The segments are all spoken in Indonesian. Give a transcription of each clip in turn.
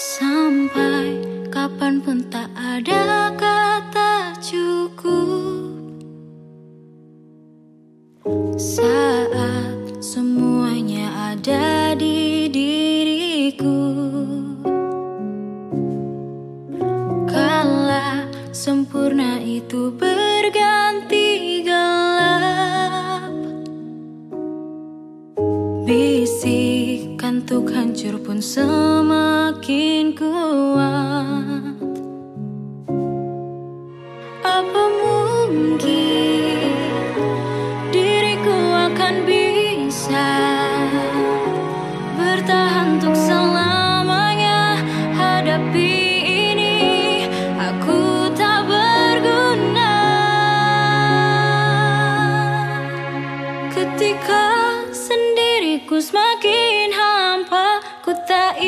Sampai kapan pun tak ada kata cukup. Saat semuanya ada di untuk hancur pun semakin kuat. Apa mungkin diriku akan bisa Bertahan untuk selamanya? Hadapi ini Aku tak berguna. Ketika sendiriku semakin hampa Ku tak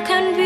akan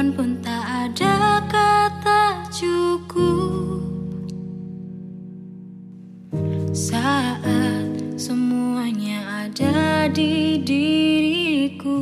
kapan pun tak ada kata cukup. Saat semuanya ada di diriku